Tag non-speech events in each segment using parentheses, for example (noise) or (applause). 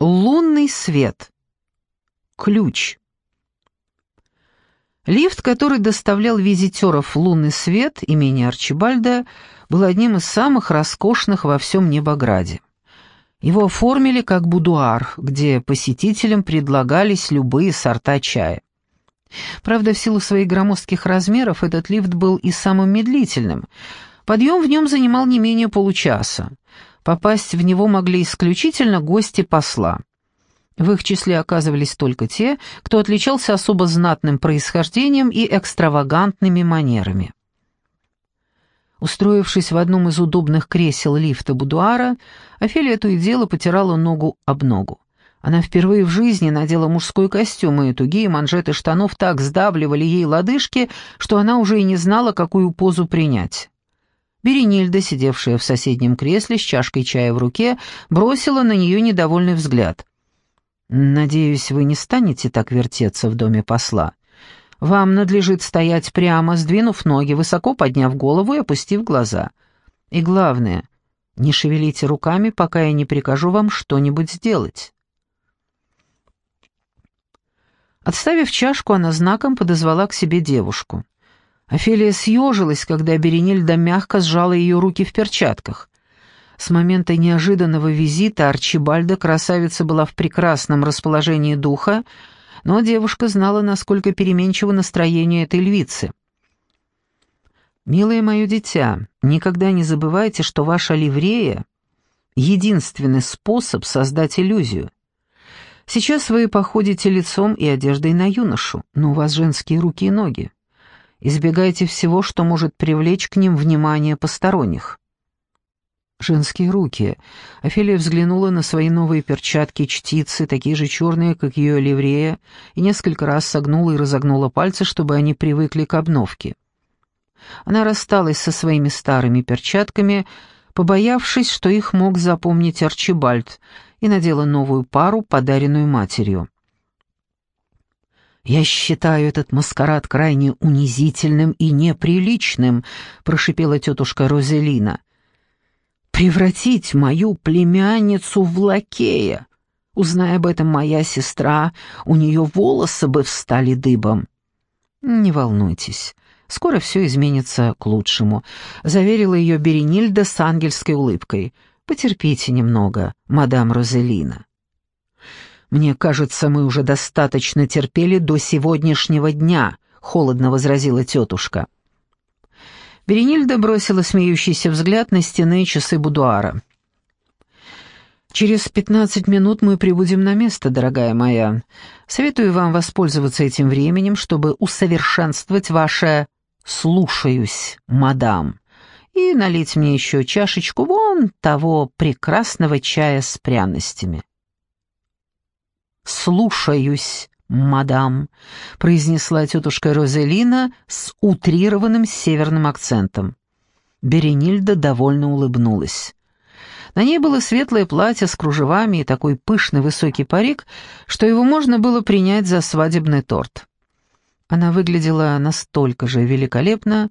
Лунный свет. Ключ. Лифт, который доставлял визитеров в лунный свет имени Арчибальда, был одним из самых роскошных во всем Небограде. Его оформили как будуар, где посетителям предлагались любые сорта чая. Правда, в силу своих громоздких размеров этот лифт был и самым медлительным. Подъем в нем занимал не менее получаса. Попасть в него могли исключительно гости посла. В их числе оказывались только те, кто отличался особо знатным происхождением и экстравагантными манерами. Устроившись в одном из удобных кресел лифта будуара, Офелия то и дело потирала ногу об ногу. Она впервые в жизни надела мужской костюм, и тугие манжеты штанов так сдавливали ей лодыжки, что она уже и не знала, какую позу принять. Беренильда, сидевшая в соседнем кресле с чашкой чая в руке, бросила на нее недовольный взгляд. «Надеюсь, вы не станете так вертеться в доме посла. Вам надлежит стоять прямо, сдвинув ноги, высоко подняв голову и опустив глаза. И главное, не шевелите руками, пока я не прикажу вам что-нибудь сделать». Отставив чашку, она знаком подозвала к себе девушку. Офелия съежилась, когда Беренильда мягко сжала ее руки в перчатках. С момента неожиданного визита Арчибальда красавица была в прекрасном расположении духа, но девушка знала, насколько переменчиво настроение этой львицы. «Милое мое дитя, никогда не забывайте, что ваша ливрея — единственный способ создать иллюзию. Сейчас вы походите лицом и одеждой на юношу, но у вас женские руки и ноги. Избегайте всего, что может привлечь к ним внимание посторонних. Женские руки. Офелия взглянула на свои новые перчатки-чтицы, такие же черные, как ее ливрея, и несколько раз согнула и разогнула пальцы, чтобы они привыкли к обновке. Она рассталась со своими старыми перчатками, побоявшись, что их мог запомнить Арчибальд, и надела новую пару, подаренную матерью. «Я считаю этот маскарад крайне унизительным и неприличным», — прошипела тетушка Розелина. «Превратить мою племянницу в лакея! Узная об этом моя сестра, у нее волосы бы встали дыбом». «Не волнуйтесь, скоро все изменится к лучшему», — заверила ее Беренильда с ангельской улыбкой. «Потерпите немного, мадам Розелина». «Мне кажется, мы уже достаточно терпели до сегодняшнего дня», — холодно возразила тетушка. Беренильда бросила смеющийся взгляд на стены и часы будуара. «Через пятнадцать минут мы прибудем на место, дорогая моя. Советую вам воспользоваться этим временем, чтобы усовершенствовать ваше «слушаюсь, мадам», и налить мне еще чашечку вон того прекрасного чая с пряностями». «Слушаюсь, мадам», — произнесла тетушка Розелина с утрированным северным акцентом. Беренильда довольно улыбнулась. На ней было светлое платье с кружевами и такой пышный высокий парик, что его можно было принять за свадебный торт. Она выглядела настолько же великолепно,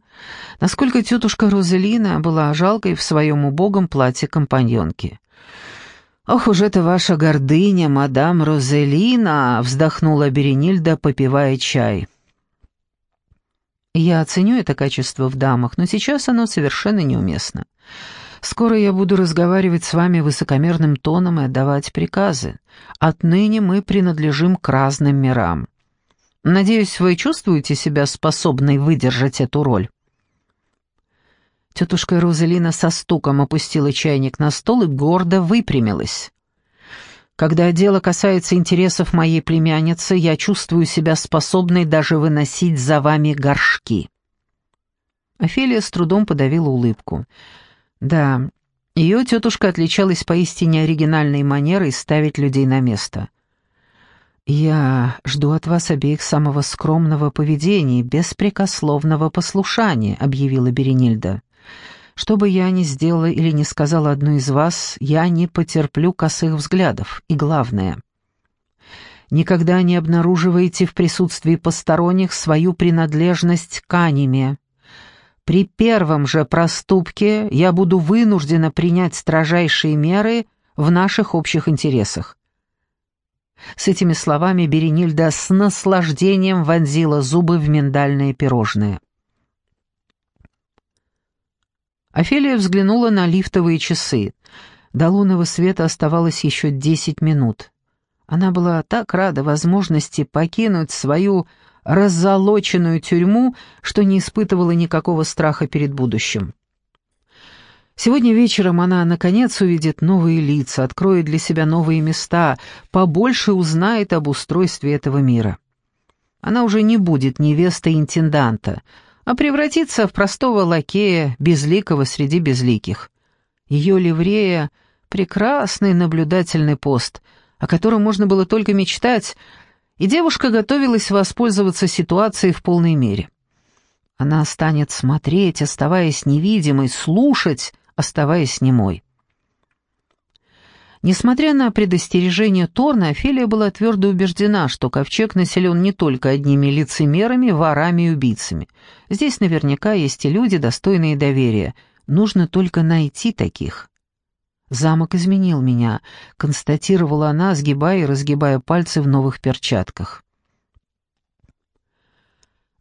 насколько тетушка Розелина была жалкой в своем убогом платье компаньонки. «Ох уж это ваша гордыня, мадам Розелина!» — вздохнула Беренильда, попивая чай. «Я оценю это качество в дамах, но сейчас оно совершенно неуместно. Скоро я буду разговаривать с вами высокомерным тоном и отдавать приказы. Отныне мы принадлежим к разным мирам. Надеюсь, вы чувствуете себя способной выдержать эту роль?» Тетушка Розалина со стуком опустила чайник на стол и гордо выпрямилась. «Когда дело касается интересов моей племянницы, я чувствую себя способной даже выносить за вами горшки». Офелия с трудом подавила улыбку. «Да, ее тетушка отличалась поистине оригинальной манерой ставить людей на место». «Я жду от вас обеих самого скромного поведения, беспрекословного послушания», — объявила Беренильда. Что бы я ни сделала или не сказала одну из вас, я не потерплю косых взглядов. И главное, никогда не обнаруживайте в присутствии посторонних свою принадлежность к аниме. При первом же проступке я буду вынуждена принять строжайшие меры в наших общих интересах. С этими словами Беренильда с наслаждением вонзила зубы в миндальное пирожное. Офелия взглянула на лифтовые часы. До лунного света оставалось еще десять минут. Она была так рада возможности покинуть свою раззолоченную тюрьму, что не испытывала никакого страха перед будущим. Сегодня вечером она, наконец, увидит новые лица, откроет для себя новые места, побольше узнает об устройстве этого мира. Она уже не будет невестой интенданта, а превратится в простого лакея, безликого среди безликих. Ее ливрея — прекрасный наблюдательный пост, о котором можно было только мечтать, и девушка готовилась воспользоваться ситуацией в полной мере. Она станет смотреть, оставаясь невидимой, слушать, оставаясь немой. Несмотря на предостережение Торна, Офелия была твердо убеждена, что ковчег населен не только одними лицемерами, ворами и убийцами. Здесь наверняка есть и люди, достойные доверия. Нужно только найти таких. «Замок изменил меня», — констатировала она, сгибая и разгибая пальцы в новых перчатках.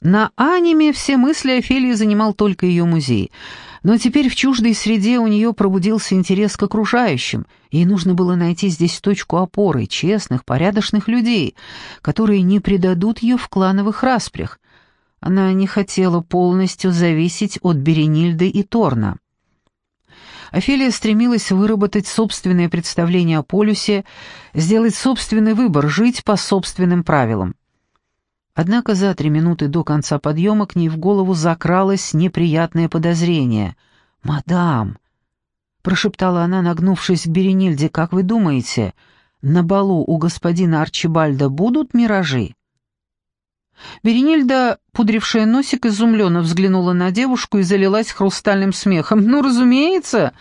На аниме все мысли Офелии занимал только ее музей — но теперь в чуждой среде у нее пробудился интерес к окружающим, ей нужно было найти здесь точку опоры честных, порядочных людей, которые не предадут ее в клановых распрях. Она не хотела полностью зависеть от Беренильды и Торна. Офелия стремилась выработать собственное представление о полюсе, сделать собственный выбор, жить по собственным правилам. Однако за три минуты до конца подъема к ней в голову закралось неприятное подозрение. «Мадам!» — прошептала она, нагнувшись к Беренильде, — «как вы думаете, на балу у господина Арчибальда будут миражи?» Беренильда, пудрившая носик, изумленно взглянула на девушку и залилась хрустальным смехом. «Ну, разумеется,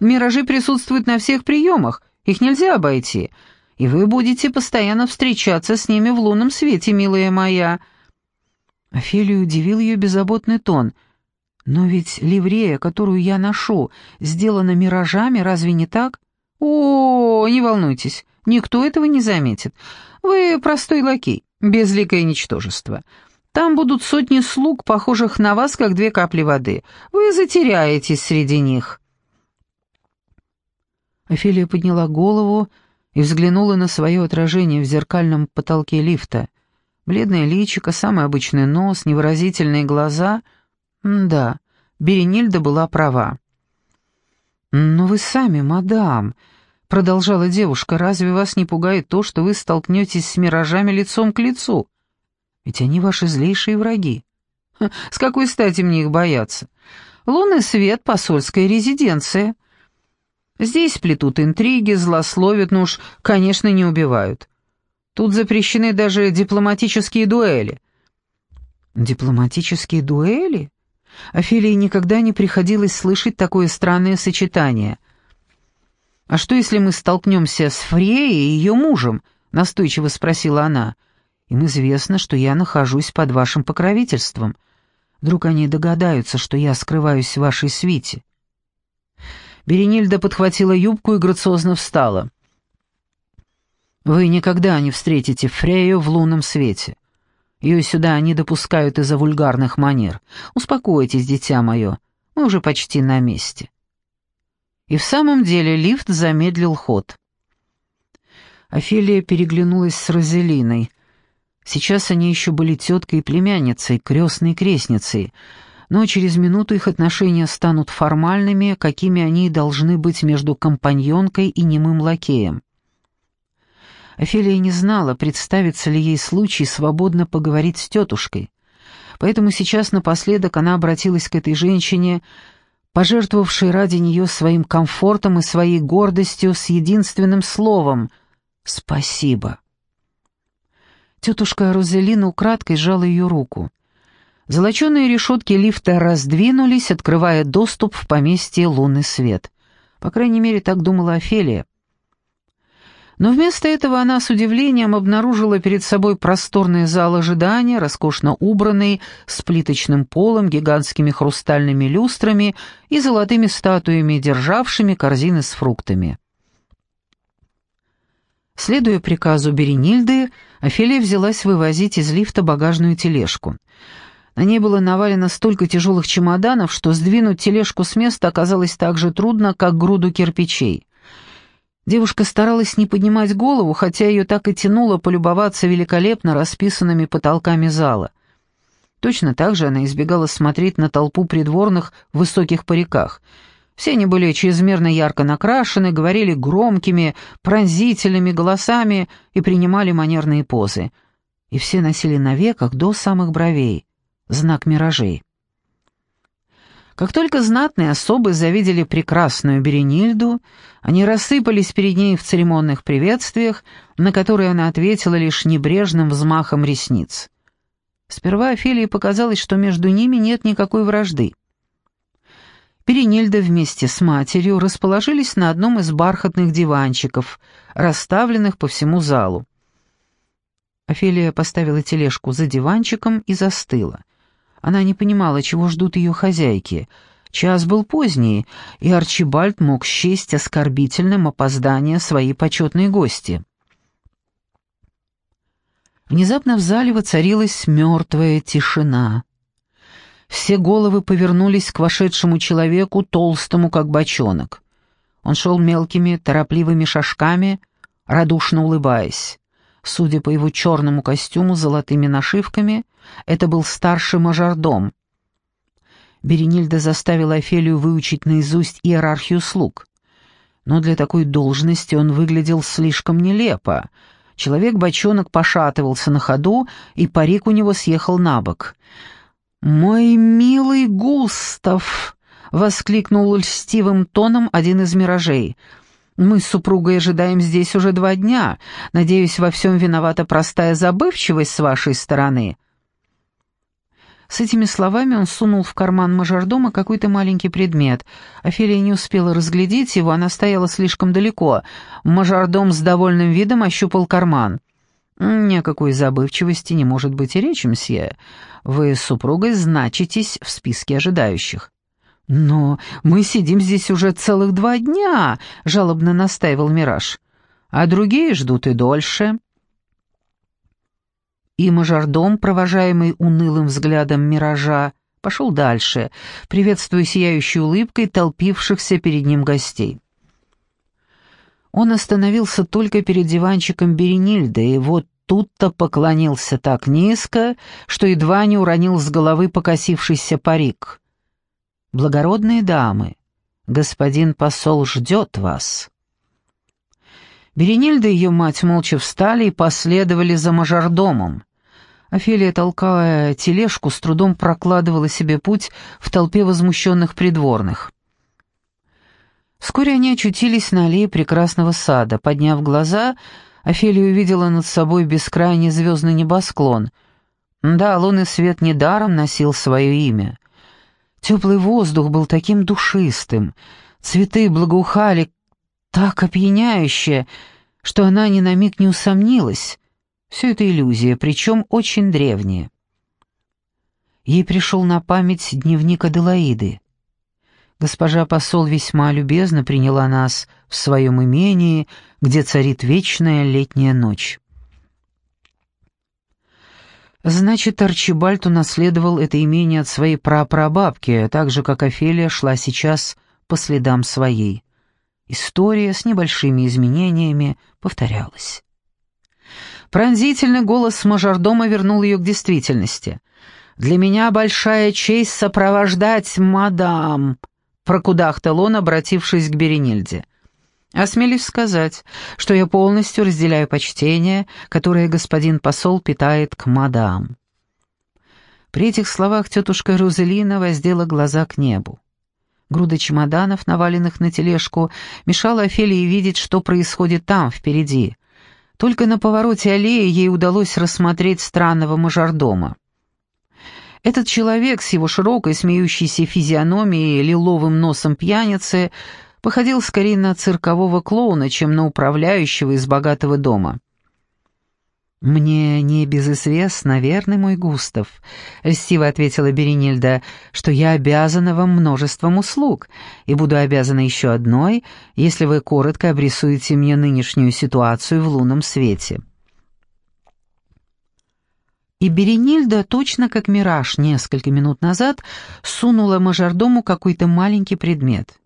миражи присутствуют на всех приемах, их нельзя обойти и вы будете постоянно встречаться с ними в лунном свете, милая моя». Офелию удивил ее беззаботный тон. «Но ведь ливрея, которую я ношу, сделана миражами, разве не так?» «О, не волнуйтесь, никто этого не заметит. Вы простой лакей, безликое ничтожество. Там будут сотни слуг, похожих на вас, как две капли воды. Вы затеряетесь среди них». Офелия подняла голову, и взглянула на свое отражение в зеркальном потолке лифта. Бледное личико, самый обычный нос, невыразительные глаза. Да, Беренильда была права. «Но вы сами, мадам», — продолжала девушка, — «разве вас не пугает то, что вы столкнетесь с миражами лицом к лицу? Ведь они ваши злейшие враги. С какой стати мне их бояться? Лунный свет — посольская резиденция. Здесь плетут интриги, злословят, ну уж, конечно, не убивают. Тут запрещены даже дипломатические дуэли. Дипломатические дуэли? Офелии никогда не приходилось слышать такое странное сочетание. «А что, если мы столкнемся с Фреей и ее мужем?» — настойчиво спросила она. «Им известно, что я нахожусь под вашим покровительством. Вдруг они догадаются, что я скрываюсь в вашей свите?» Беренильда подхватила юбку и грациозно встала. «Вы никогда не встретите Фрею в лунном свете. Ее сюда не допускают из-за вульгарных манер. Успокойтесь, дитя мое, мы уже почти на месте». И в самом деле лифт замедлил ход. Офелия переглянулась с Розелиной. Сейчас они еще были теткой и племянницей, крестной крестницей — но через минуту их отношения станут формальными, какими они должны быть между компаньонкой и немым лакеем. Офелия не знала, представится ли ей случай свободно поговорить с тетушкой. Поэтому сейчас напоследок она обратилась к этой женщине, пожертвовавшей ради нее своим комфортом и своей гордостью с единственным словом «Спасибо». Тетушка Розелина украдкой сжала ее руку. Золоченые решетки лифта раздвинулись, открывая доступ в поместье «Лунный свет». По крайней мере, так думала Офелия. Но вместо этого она с удивлением обнаружила перед собой просторный зал ожидания, роскошно убранный, с плиточным полом, гигантскими хрустальными люстрами и золотыми статуями, державшими корзины с фруктами. Следуя приказу Беренильды, Офелия взялась вывозить из лифта багажную тележку. На ней было навалено столько тяжелых чемоданов, что сдвинуть тележку с места оказалось так же трудно, как груду кирпичей. Девушка старалась не поднимать голову, хотя ее так и тянуло полюбоваться великолепно расписанными потолками зала. Точно так же она избегала смотреть на толпу придворных в высоких париках. Все они были чрезмерно ярко накрашены, говорили громкими, пронзительными голосами и принимали манерные позы. И все носили на веках до самых бровей знак миражей. Как только знатные особы завидели прекрасную Беренильду, они рассыпались перед ней в церемонных приветствиях, на которые она ответила лишь небрежным взмахом ресниц. Сперва Офелии показалось, что между ними нет никакой вражды. Беренильда вместе с матерью расположились на одном из бархатных диванчиков, расставленных по всему залу. Офелия поставила тележку за диванчиком и застыла — она не понимала, чего ждут ее хозяйки. Час был поздний, и Арчибальд мог счесть оскорбительным опоздание своей почетной гости. Внезапно в зале воцарилась мертвая тишина. Все головы повернулись к вошедшему человеку, толстому, как бочонок. Он шел мелкими, торопливыми шажками, радушно улыбаясь. Судя по его черному костюму с золотыми нашивками, это был старший мажордом. Беренильда заставила Офелию выучить наизусть иерархию слуг. Но для такой должности он выглядел слишком нелепо. Человек-бочонок пошатывался на ходу, и парик у него съехал на бок. «Мой милый Густав!» — воскликнул льстивым тоном один из миражей — мы с супругой ожидаем здесь уже два дня. Надеюсь, во всем виновата простая забывчивость с вашей стороны». С этими словами он сунул в карман мажордома какой-то маленький предмет. Офелия не успела разглядеть его, она стояла слишком далеко. Мажордом с довольным видом ощупал карман. «Ни о какой забывчивости не может быть и речи, мсье. Вы с супругой значитесь в списке ожидающих». «Но мы сидим здесь уже целых два дня», — жалобно настаивал Мираж. «А другие ждут и дольше». И мажордом, провожаемый унылым взглядом Миража, пошел дальше, приветствуя сияющей улыбкой толпившихся перед ним гостей. Он остановился только перед диванчиком Беренильды, и вот тут-то поклонился так низко, что едва не уронил с головы покосившийся парик — благородные дамы, господин посол ждет вас». Беренильда и ее мать молча встали и последовали за мажордомом. Офелия, толкая тележку, с трудом прокладывала себе путь в толпе возмущенных придворных. Вскоре они очутились на аллее прекрасного сада. Подняв глаза, Офелия увидела над собой бескрайний звездный небосклон. Да, лунный свет недаром носил свое имя. Теплый воздух был таким душистым, цветы благоухали так опьяняюще, что она ни на миг не усомнилась. Все это иллюзия, причем очень древняя. Ей пришел на память дневник Аделаиды. Госпожа посол весьма любезно приняла нас в своем имении, где царит вечная летняя ночь. Значит, Арчибальд унаследовал это имение от своей прапрабабки, так же, как Офелия шла сейчас по следам своей. История с небольшими изменениями повторялась. Пронзительный голос мажордома вернул ее к действительности. «Для меня большая честь сопровождать мадам», — прокудахтал он, обратившись к Беренильде. Осмелюсь сказать, что я полностью разделяю почтение, которое господин посол питает к мадам. При этих словах тетушка Розелина воздела глаза к небу. Груда чемоданов, наваленных на тележку, мешала Офелии видеть, что происходит там, впереди. Только на повороте аллеи ей удалось рассмотреть странного мажордома. Этот человек с его широкой смеющейся физиономией и лиловым носом пьяницы походил скорее на циркового клоуна, чем на управляющего из богатого дома. «Мне не безызвестно, верный мой Густав», — льстиво ответила Беренильда, «что я обязана вам множеством услуг, и буду обязана еще одной, если вы коротко обрисуете мне нынешнюю ситуацию в лунном свете». И Беренильда, точно как мираж несколько минут назад, сунула мажордому какой-то маленький предмет.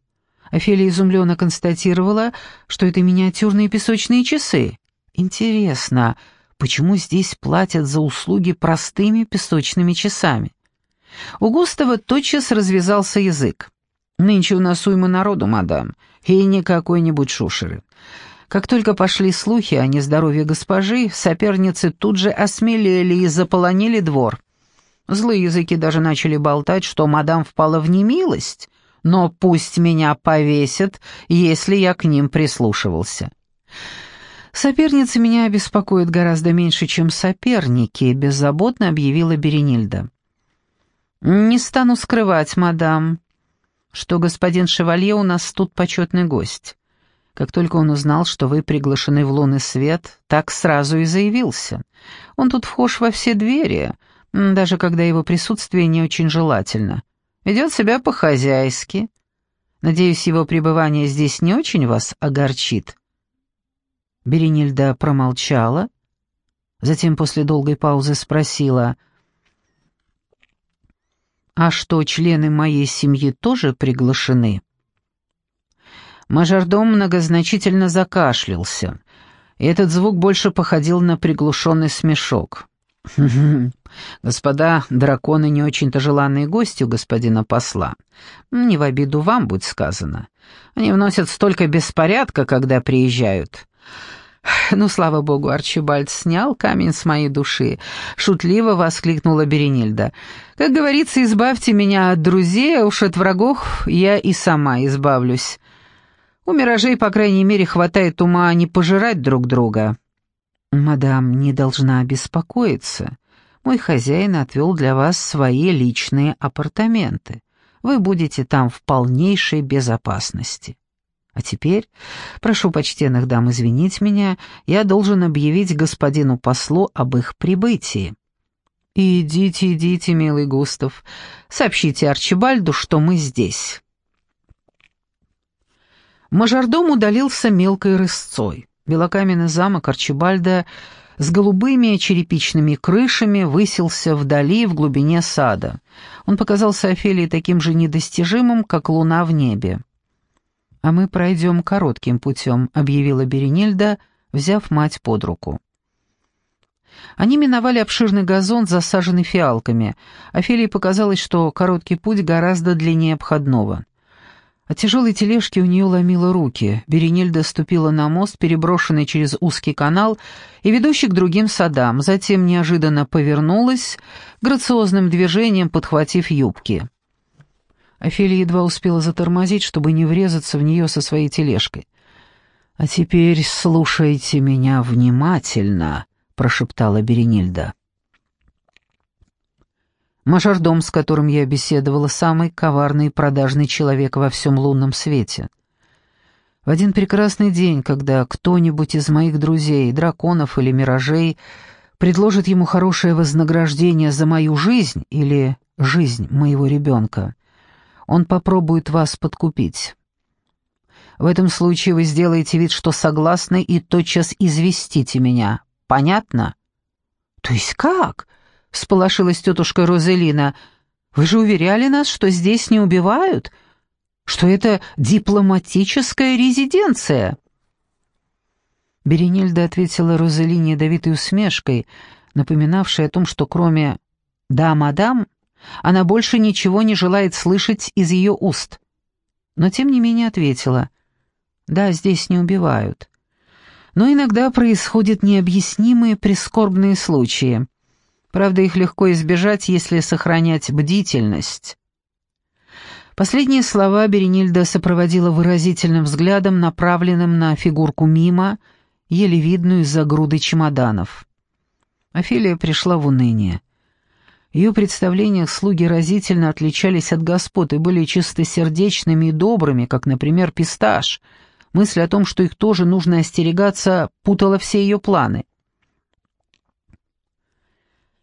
Офелия изумленно констатировала, что это миниатюрные песочные часы. «Интересно», почему здесь платят за услуги простыми песочными часами. У Густава тотчас развязался язык. «Нынче у нас уйма народу, мадам, и не какой-нибудь шушеры». Как только пошли слухи о нездоровье госпожи, соперницы тут же осмелели и заполонили двор. Злые языки даже начали болтать, что мадам впала в немилость, но пусть меня повесят, если я к ним прислушивался. «Соперницы меня беспокоят гораздо меньше, чем соперники», — беззаботно объявила Беренильда. «Не стану скрывать, мадам, что господин Шевалье у нас тут почетный гость. Как только он узнал, что вы приглашены в лунный свет, так сразу и заявился. Он тут вхож во все двери, даже когда его присутствие не очень желательно. Ведет себя по-хозяйски. Надеюсь, его пребывание здесь не очень вас огорчит». Беренильда промолчала, затем после долгой паузы спросила, «А что, члены моей семьи тоже приглашены?» Мажордом многозначительно закашлялся, и этот звук больше походил на приглушенный смешок. (laughs) «Господа, драконы не очень-то желанные гости у господина посла. Не в обиду вам, будь сказано. Они вносят столько беспорядка, когда приезжают. «Ну, слава богу, Арчибальд снял камень с моей души», — шутливо воскликнула Беренильда. «Как говорится, избавьте меня от друзей, а уж от врагов я и сама избавлюсь. У миражей, по крайней мере, хватает ума не пожирать друг друга». «Мадам не должна беспокоиться. Мой хозяин отвел для вас свои личные апартаменты. Вы будете там в полнейшей безопасности». А теперь, прошу почтенных дам извинить меня, я должен объявить господину послу об их прибытии. «Идите, идите, милый Густав, сообщите Арчибальду, что мы здесь». Мажордом удалился мелкой рысцой. Белокаменный замок Арчибальда с голубыми черепичными крышами высился вдали, в глубине сада. Он показался Офелии таким же недостижимым, как луна в небе. «А мы пройдем коротким путем», — объявила Беренильда, взяв мать под руку. Они миновали обширный газон, засаженный фиалками. Офелии показалось, что короткий путь гораздо длиннее обходного. От тяжелой тележки у нее ломило руки. Беренильда ступила на мост, переброшенный через узкий канал и ведущий к другим садам, затем неожиданно повернулась, грациозным движением подхватив юбки. Офелия едва успела затормозить, чтобы не врезаться в нее со своей тележкой. «А теперь слушайте меня внимательно», — прошептала Беренильда. Мажордом, с которым я беседовала, самый коварный и продажный человек во всем лунном свете. В один прекрасный день, когда кто-нибудь из моих друзей, драконов или миражей, предложит ему хорошее вознаграждение за мою жизнь или жизнь моего ребенка, он попробует вас подкупить. В этом случае вы сделаете вид, что согласны, и тотчас известите меня. Понятно?» «То есть как?» — всполошилась тетушка Розелина. «Вы же уверяли нас, что здесь не убивают, что это дипломатическая резиденция». Беренильда ответила Розелине ядовитой усмешкой, напоминавшей о том, что кроме «да, мадам», она больше ничего не желает слышать из ее уст. Но тем не менее ответила, «Да, здесь не убивают. Но иногда происходят необъяснимые прискорбные случаи. Правда, их легко избежать, если сохранять бдительность». Последние слова Беренильда сопроводила выразительным взглядом, направленным на фигурку Мима, еле видную из-за груды чемоданов. Офелия пришла в уныние. Ее представлениях слуги разительно отличались от господ и были чистосердечными и добрыми, как, например, писташ. Мысль о том, что их тоже нужно остерегаться, путала все ее планы.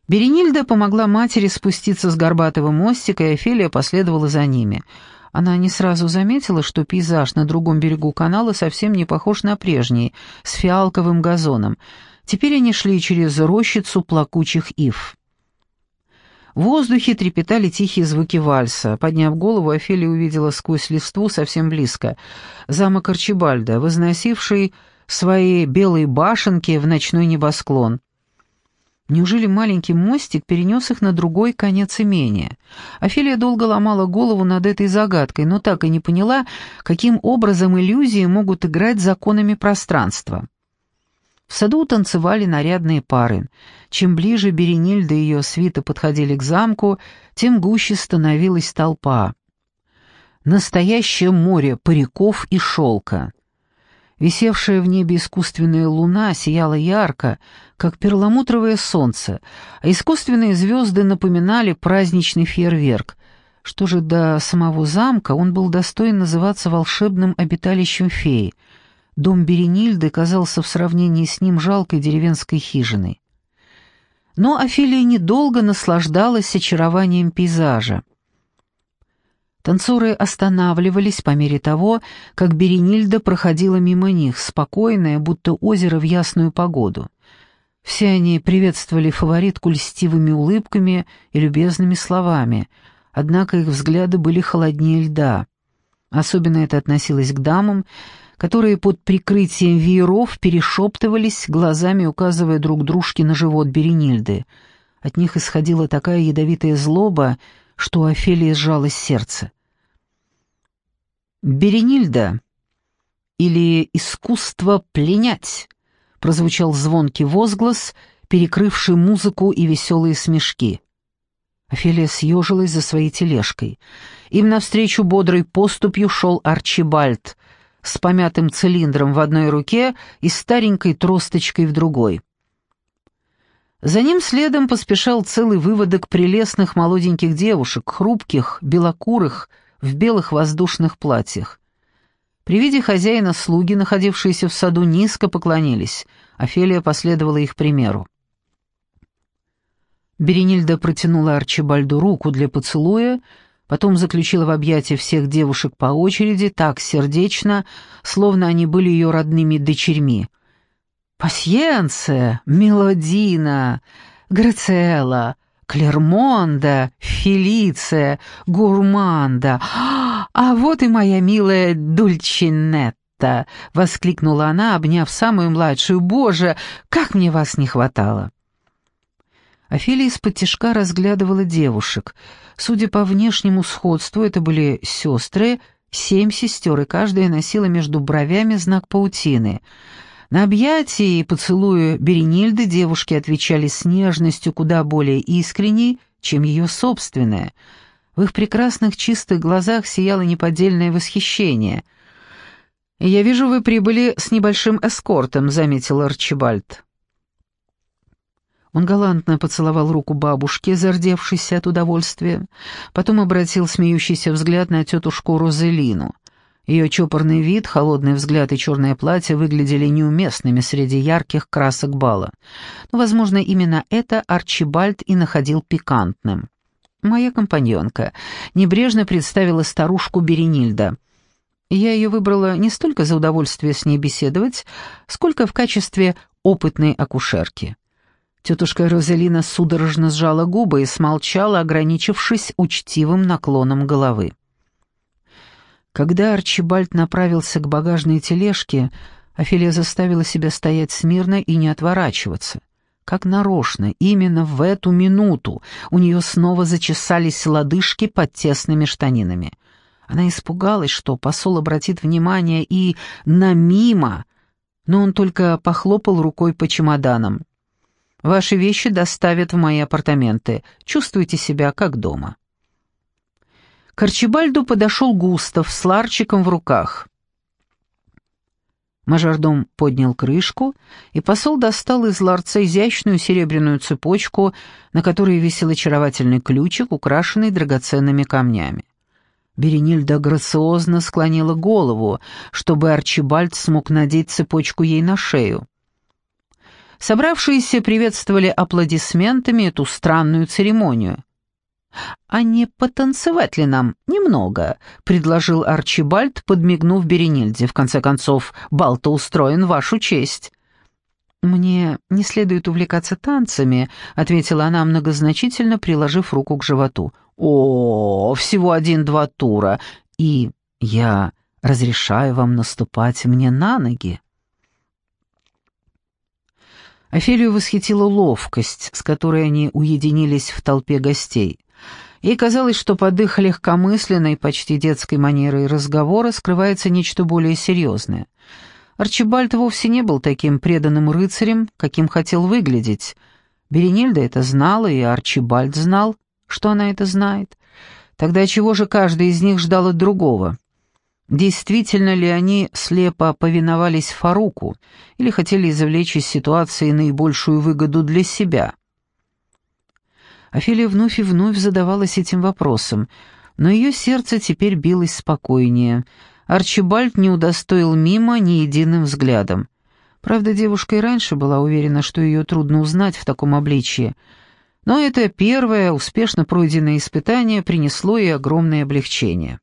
Беренильда помогла матери спуститься с горбатого мостика, и Офелия последовала за ними. Она не сразу заметила, что пейзаж на другом берегу канала совсем не похож на прежний, с фиалковым газоном. Теперь они шли через рощицу плакучих ив. В воздухе трепетали тихие звуки вальса. Подняв голову, Офелия увидела сквозь листву совсем близко замок Арчибальда, возносивший свои белые башенки в ночной небосклон. Неужели маленький мостик перенес их на другой конец имения? Офелия долго ломала голову над этой загадкой, но так и не поняла, каким образом иллюзии могут играть законами пространства. В саду танцевали нарядные пары. Чем ближе Беренильда и ее свита подходили к замку, тем гуще становилась толпа. Настоящее море париков и шелка. Висевшая в небе искусственная луна сияла ярко, как перламутровое солнце, а искусственные звезды напоминали праздничный фейерверк. Что же до самого замка, он был достоин называться волшебным обиталищем феи. Дом Беренильды казался в сравнении с ним жалкой деревенской хижиной. Но Офелия недолго наслаждалась очарованием пейзажа. Танцоры останавливались по мере того, как Беренильда проходила мимо них, спокойная, будто озеро в ясную погоду. Все они приветствовали фаворитку льстивыми улыбками и любезными словами, однако их взгляды были холоднее льда. Особенно это относилось к дамам, которые под прикрытием вееров перешептывались, глазами указывая друг дружке на живот Беренильды. От них исходила такая ядовитая злоба, что у Офелии сжалось сердце. «Беренильда» или «Искусство пленять» прозвучал звонкий возглас, перекрывший музыку и веселые смешки. Офелия съежилась за своей тележкой. Им навстречу бодрой поступью шел Арчибальд с помятым цилиндром в одной руке и старенькой тросточкой в другой. За ним следом поспешал целый выводок прелестных молоденьких девушек, хрупких, белокурых, в белых воздушных платьях. При виде хозяина слуги, находившиеся в саду, низко поклонились. Офелия последовала их примеру. Беренильда протянула Арчибальду руку для поцелуя, потом заключила в объятия всех девушек по очереди, так сердечно, словно они были ее родными дочерьми. «Пасьенция, Мелодина, Грациэла, Клермонда, Фелиция, Гурманда. А вот и моя милая Дульчинетта!» — воскликнула она, обняв самую младшую. «Боже, как мне вас не хватало!» Офелия из-под тишка разглядывала девушек. Судя по внешнему сходству, это были сестры, семь сестер, и каждая носила между бровями знак паутины — на объятия и поцелуи Беренильды девушки отвечали с нежностью куда более искренней, чем ее собственная. В их прекрасных чистых глазах сияло неподдельное восхищение. «Я вижу, вы прибыли с небольшим эскортом», — заметил Арчибальд. Он галантно поцеловал руку бабушки, зардевшейся от удовольствия, потом обратил смеющийся взгляд на тетушку Розелину — ее чопорный вид, холодный взгляд и черное платье выглядели неуместными среди ярких красок бала. Но, возможно, именно это Арчибальд и находил пикантным. «Моя компаньонка», — небрежно представила старушку Беренильда. Я ее выбрала не столько за удовольствие с ней беседовать, сколько в качестве опытной акушерки. Тетушка Розелина судорожно сжала губы и смолчала, ограничившись учтивым наклоном головы. Когда Арчибальд направился к багажной тележке, Офелия заставила себя стоять смирно и не отворачиваться. Как нарочно, именно в эту минуту у нее снова зачесались лодыжки под тесными штанинами. Она испугалась, что посол обратит внимание и на мимо, но он только похлопал рукой по чемоданам. «Ваши вещи доставят в мои апартаменты. Чувствуйте себя как дома». К Арчибальду подошел Густав с ларчиком в руках. Мажордом поднял крышку, и посол достал из ларца изящную серебряную цепочку, на которой висел очаровательный ключик, украшенный драгоценными камнями. Беренильда грациозно склонила голову, чтобы Арчибальд смог надеть цепочку ей на шею. Собравшиеся приветствовали аплодисментами эту странную церемонию. «А не потанцевать ли нам немного?» — предложил Арчибальд, подмигнув Беренильде. «В конце концов, бал-то устроен вашу честь». «Мне не следует увлекаться танцами», — ответила она многозначительно, приложив руку к животу. «О, всего один-два тура, и я разрешаю вам наступать мне на ноги». Офелию восхитила ловкость, с которой они уединились в толпе гостей. Ей казалось, что под их легкомысленной, почти детской манерой разговора скрывается нечто более серьезное. Арчибальд вовсе не был таким преданным рыцарем, каким хотел выглядеть. Беренильда это знала, и Арчибальд знал, что она это знает. Тогда чего же каждый из них ждал от другого? Действительно ли они слепо повиновались Фаруку или хотели извлечь из ситуации наибольшую выгоду для себя? Офелия вновь и вновь задавалась этим вопросом, но ее сердце теперь билось спокойнее. Арчибальд не удостоил мимо ни единым взглядом. Правда, девушка и раньше была уверена, что ее трудно узнать в таком обличье, но это первое успешно пройденное испытание принесло ей огромное облегчение.